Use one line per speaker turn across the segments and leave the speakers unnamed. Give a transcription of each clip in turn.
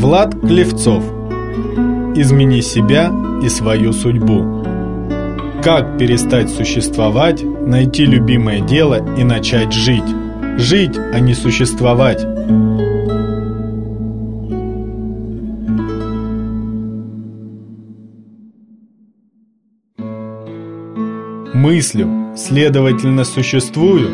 Влад Клевцов. Измени себя и свою судьбу Как перестать существовать, найти любимое дело и начать жить? Жить, а не существовать Мыслю, следовательно, существую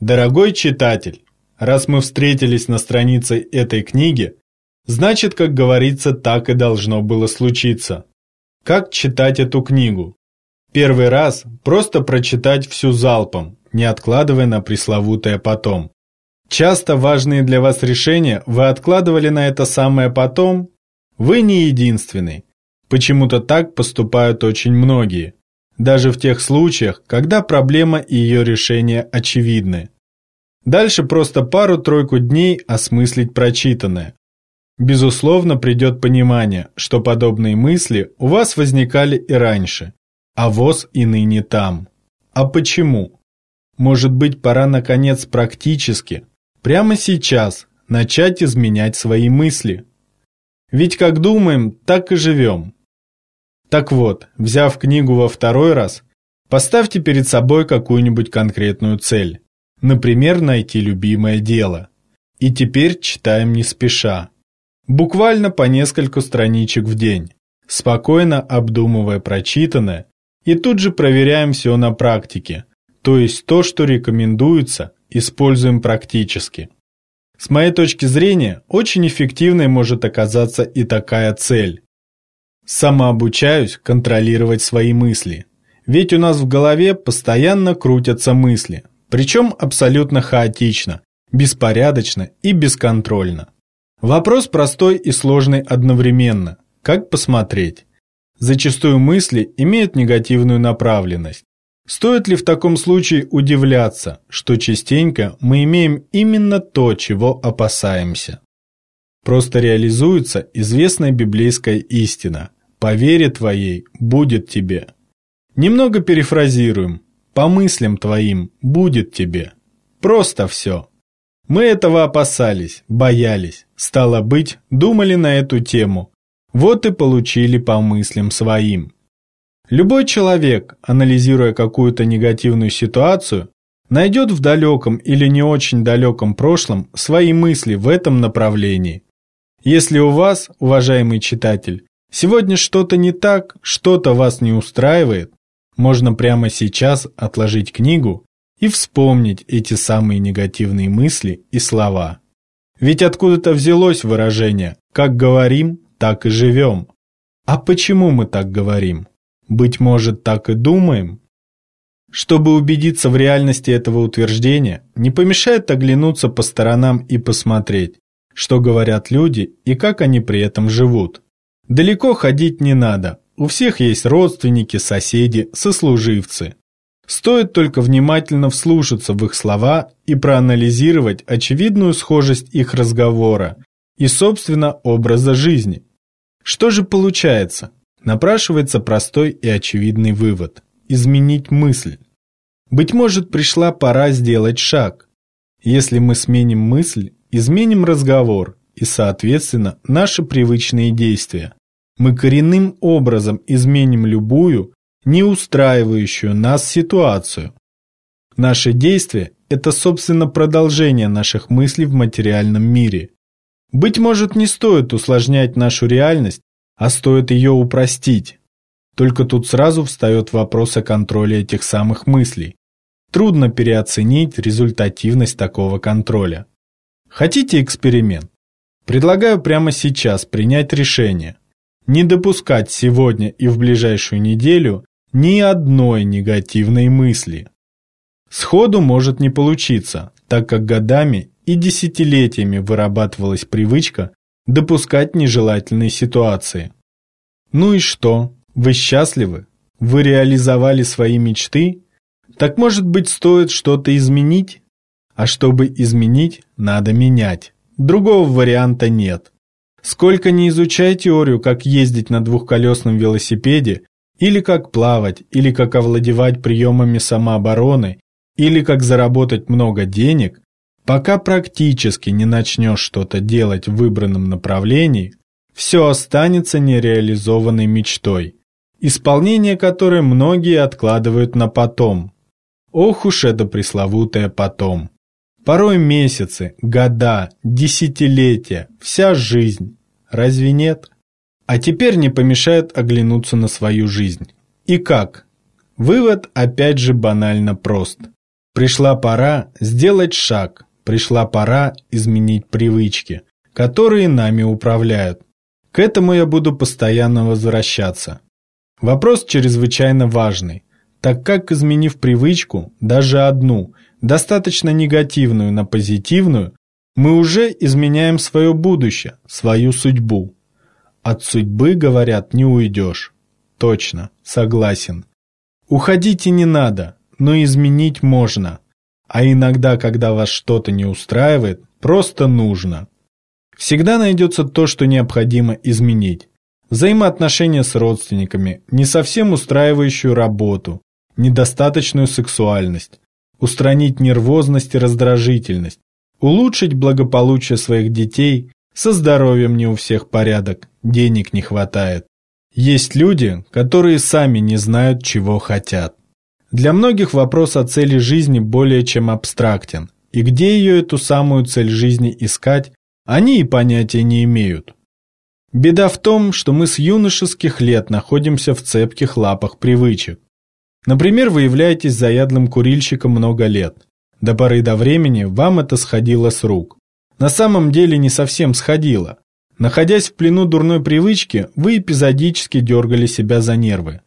Дорогой читатель, Раз мы встретились на странице этой книги, значит, как говорится, так и должно было случиться. Как читать эту книгу? Первый раз просто прочитать всю залпом, не откладывая на пресловутое потом. Часто важные для вас решения вы откладывали на это самое потом. Вы не единственный. Почему-то так поступают очень многие. Даже в тех случаях, когда проблема и ее решение очевидны. Дальше просто пару-тройку дней осмыслить прочитанное. Безусловно, придет понимание, что подобные мысли у вас возникали и раньше, а ВОЗ и ныне там. А почему? Может быть, пора наконец практически, прямо сейчас, начать изменять свои мысли? Ведь как думаем, так и живем. Так вот, взяв книгу во второй раз, поставьте перед собой какую-нибудь конкретную цель. Например, найти любимое дело. И теперь читаем не спеша. Буквально по несколько страничек в день, спокойно обдумывая прочитанное, и тут же проверяем все на практике, то есть то, что рекомендуется, используем практически. С моей точки зрения, очень эффективной может оказаться и такая цель. Самообучаюсь контролировать свои мысли. Ведь у нас в голове постоянно крутятся мысли, причем абсолютно хаотично, беспорядочно и бесконтрольно. Вопрос простой и сложный одновременно. Как посмотреть? Зачастую мысли имеют негативную направленность. Стоит ли в таком случае удивляться, что частенько мы имеем именно то, чего опасаемся? Просто реализуется известная библейская истина «По вере твоей будет тебе». Немного перефразируем. По мыслям твоим будет тебе. Просто все. Мы этого опасались, боялись. Стало быть, думали на эту тему. Вот и получили по мыслям своим. Любой человек, анализируя какую-то негативную ситуацию, найдет в далеком или не очень далеком прошлом свои мысли в этом направлении. Если у вас, уважаемый читатель, сегодня что-то не так, что-то вас не устраивает, можно прямо сейчас отложить книгу и вспомнить эти самые негативные мысли и слова. Ведь откуда-то взялось выражение «как говорим, так и живем». А почему мы так говорим? Быть может, так и думаем? Чтобы убедиться в реальности этого утверждения, не помешает оглянуться по сторонам и посмотреть, что говорят люди и как они при этом живут. Далеко ходить не надо, у всех есть родственники, соседи, сослуживцы. Стоит только внимательно вслушаться в их слова и проанализировать очевидную схожесть их разговора и, собственно, образа жизни. Что же получается? Напрашивается простой и очевидный вывод – изменить мысль. Быть может, пришла пора сделать шаг. Если мы сменим мысль, изменим разговор и, соответственно, наши привычные действия мы коренным образом изменим любую, не устраивающую нас ситуацию. Наши действия – это, собственно, продолжение наших мыслей в материальном мире. Быть может, не стоит усложнять нашу реальность, а стоит ее упростить. Только тут сразу встает вопрос о контроле этих самых мыслей. Трудно переоценить результативность такого контроля. Хотите эксперимент? Предлагаю прямо сейчас принять решение не допускать сегодня и в ближайшую неделю ни одной негативной мысли. Сходу может не получиться, так как годами и десятилетиями вырабатывалась привычка допускать нежелательные ситуации. Ну и что? Вы счастливы? Вы реализовали свои мечты? Так может быть стоит что-то изменить? А чтобы изменить, надо менять. Другого варианта нет. Сколько не изучай теорию, как ездить на двухколесном велосипеде, или как плавать, или как овладевать приемами самообороны, или как заработать много денег, Пока практически не начнешь что-то делать в выбранном направлении, все останется нереализованной мечтой, исполнение которой многие откладывают на потом. Ох уж это пресловутое потом. Порой месяцы, года, десятилетия, вся жизнь. Разве нет? А теперь не помешает оглянуться на свою жизнь. И как? Вывод опять же банально прост. Пришла пора сделать шаг, пришла пора изменить привычки, которые нами управляют. К этому я буду постоянно возвращаться. Вопрос чрезвычайно важный, так как, изменив привычку, даже одну, достаточно негативную на позитивную, мы уже изменяем свое будущее, свою судьбу. От судьбы, говорят, не уйдешь. Точно, согласен. Уходить и не надо, но изменить можно. А иногда, когда вас что-то не устраивает, просто нужно. Всегда найдется то, что необходимо изменить. Взаимоотношения с родственниками, не совсем устраивающую работу, недостаточную сексуальность, устранить нервозность и раздражительность, улучшить благополучие своих детей, со здоровьем не у всех порядок, денег не хватает. Есть люди, которые сами не знают, чего хотят. Для многих вопрос о цели жизни более чем абстрактен, и где ее эту самую цель жизни искать, они и понятия не имеют. Беда в том, что мы с юношеских лет находимся в цепких лапах привычек. Например, вы являетесь заядлым курильщиком много лет. До поры до времени вам это сходило с рук. На самом деле не совсем сходило. Находясь в плену дурной привычки, вы эпизодически дергали себя за нервы.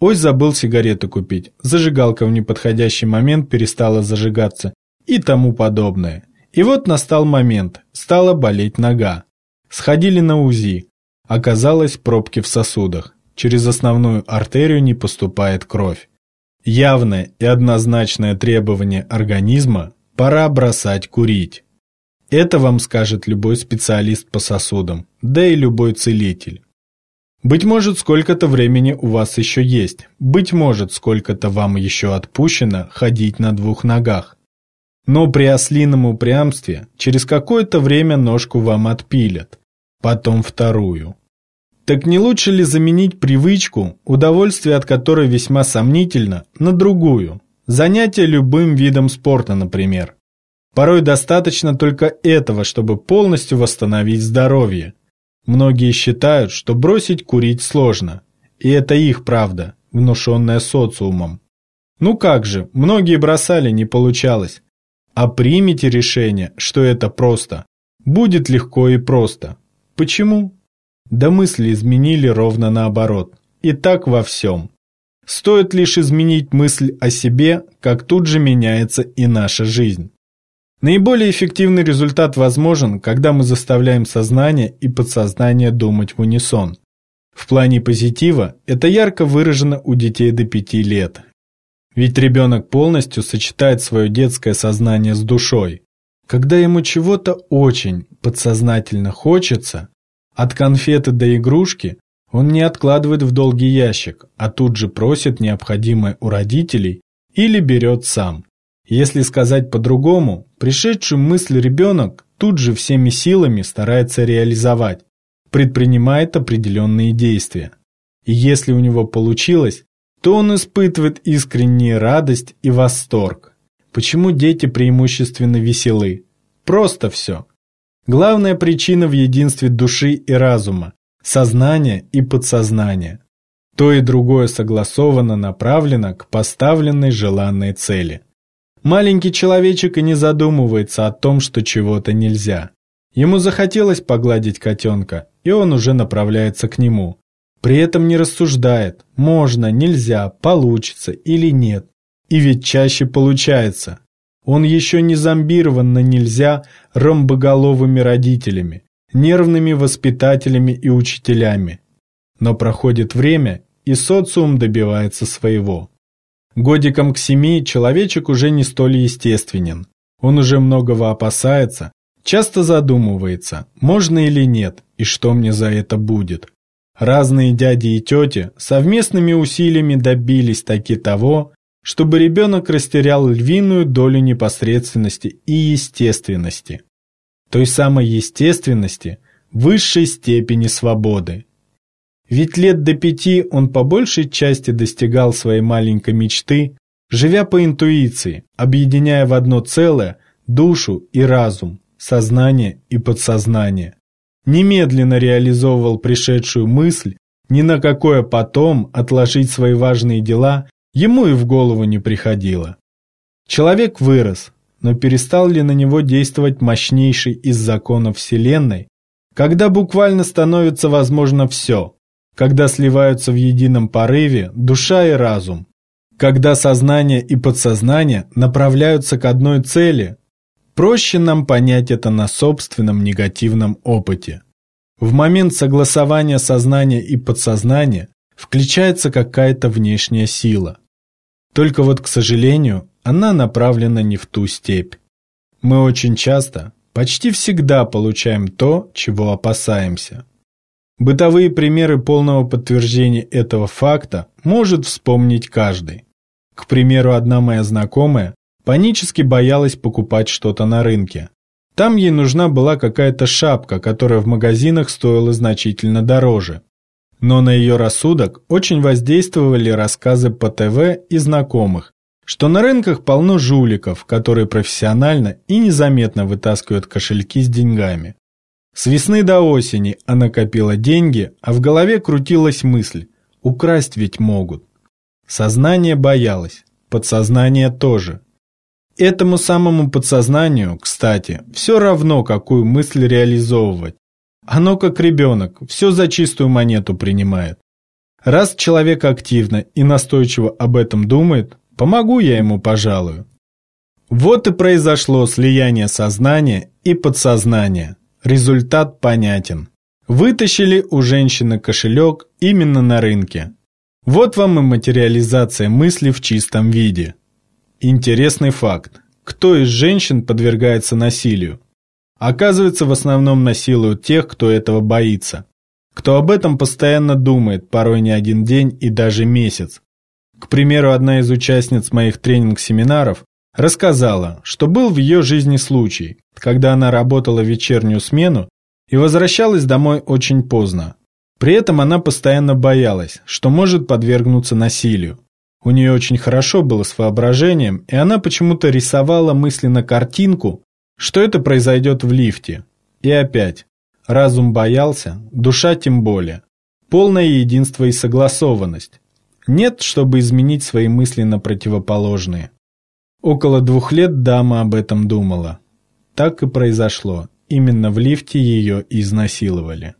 Ой, забыл сигареты купить, зажигалка в неподходящий момент перестала зажигаться и тому подобное. И вот настал момент, стала болеть нога. Сходили на УЗИ. Оказалось, пробки в сосудах. Через основную артерию не поступает кровь. Явное и однозначное требование организма – пора бросать курить. Это вам скажет любой специалист по сосудам, да и любой целитель. Быть может, сколько-то времени у вас еще есть, быть может, сколько-то вам еще отпущено ходить на двух ногах. Но при ослином упрямстве через какое-то время ножку вам отпилят, потом вторую. Так не лучше ли заменить привычку, удовольствие от которой весьма сомнительно, на другую? Занятие любым видом спорта, например. Порой достаточно только этого, чтобы полностью восстановить здоровье. Многие считают, что бросить курить сложно. И это их правда, внушенная социумом. Ну как же, многие бросали, не получалось. А примите решение, что это просто. Будет легко и просто. Почему? Да мысли изменили ровно наоборот. И так во всем. Стоит лишь изменить мысль о себе, как тут же меняется и наша жизнь. Наиболее эффективный результат возможен, когда мы заставляем сознание и подсознание думать в унисон. В плане позитива это ярко выражено у детей до 5 лет. Ведь ребенок полностью сочетает свое детское сознание с душой. Когда ему чего-то очень подсознательно хочется, от конфеты до игрушки, он не откладывает в долгий ящик, а тут же просит необходимое у родителей или берет сам. Если сказать по-другому, пришедшую мысль ребенок тут же всеми силами старается реализовать, предпринимает определенные действия. И если у него получилось, то он испытывает искреннюю радость и восторг. Почему дети преимущественно веселы? Просто все. Главная причина в единстве души и разума, сознания и подсознания. То и другое согласованно направлено к поставленной желанной цели. Маленький человечек и не задумывается о том, что чего-то нельзя. Ему захотелось погладить котенка, и он уже направляется к нему. При этом не рассуждает, можно, нельзя, получится или нет. И ведь чаще получается. Он еще не зомбирован на нельзя ромбоголовыми родителями, нервными воспитателями и учителями. Но проходит время, и социум добивается своего. Годиком к семи человечек уже не столь естественен. Он уже многого опасается, часто задумывается, можно или нет, и что мне за это будет. Разные дяди и тети совместными усилиями добились таки того, чтобы ребенок растерял львиную долю непосредственности и естественности, той самой естественности, высшей степени свободы. Ведь лет до пяти он по большей части достигал своей маленькой мечты, живя по интуиции, объединяя в одно целое душу и разум, сознание и подсознание. Немедленно реализовывал пришедшую мысль, ни на какое потом отложить свои важные дела ему и в голову не приходило. Человек вырос, но перестал ли на него действовать мощнейший из законов Вселенной, когда буквально становится возможно все, когда сливаются в едином порыве душа и разум, когда сознание и подсознание направляются к одной цели, проще нам понять это на собственном негативном опыте. В момент согласования сознания и подсознания включается какая-то внешняя сила. Только вот, к сожалению, она направлена не в ту степь. Мы очень часто, почти всегда получаем то, чего опасаемся. Бытовые примеры полного подтверждения этого факта может вспомнить каждый. К примеру, одна моя знакомая панически боялась покупать что-то на рынке. Там ей нужна была какая-то шапка, которая в магазинах стоила значительно дороже. Но на ее рассудок очень воздействовали рассказы по ТВ и знакомых, что на рынках полно жуликов, которые профессионально и незаметно вытаскивают кошельки с деньгами. С весны до осени она копила деньги, а в голове крутилась мысль – украсть ведь могут. Сознание боялось, подсознание тоже. Этому самому подсознанию, кстати, все равно, какую мысль реализовывать. Оно как ребенок, все за чистую монету принимает. Раз человек активно и настойчиво об этом думает, помогу я ему, пожалуй. Вот и произошло слияние сознания и подсознания. Результат понятен. Вытащили у женщины кошелек именно на рынке. Вот вам и материализация мысли в чистом виде. Интересный факт. Кто из женщин подвергается насилию? Оказывается, в основном насилуют тех, кто этого боится. Кто об этом постоянно думает, порой не один день и даже месяц. К примеру, одна из участниц моих тренинг-семинаров Рассказала, что был в ее жизни случай, когда она работала вечернюю смену и возвращалась домой очень поздно. При этом она постоянно боялась, что может подвергнуться насилию. У нее очень хорошо было с воображением, и она почему-то рисовала мысленно картинку, что это произойдет в лифте. И опять, разум боялся, душа тем более. Полное единство и согласованность. Нет, чтобы изменить свои мысли на противоположные. Около двух лет дама об этом думала. Так и произошло. Именно в лифте ее изнасиловали.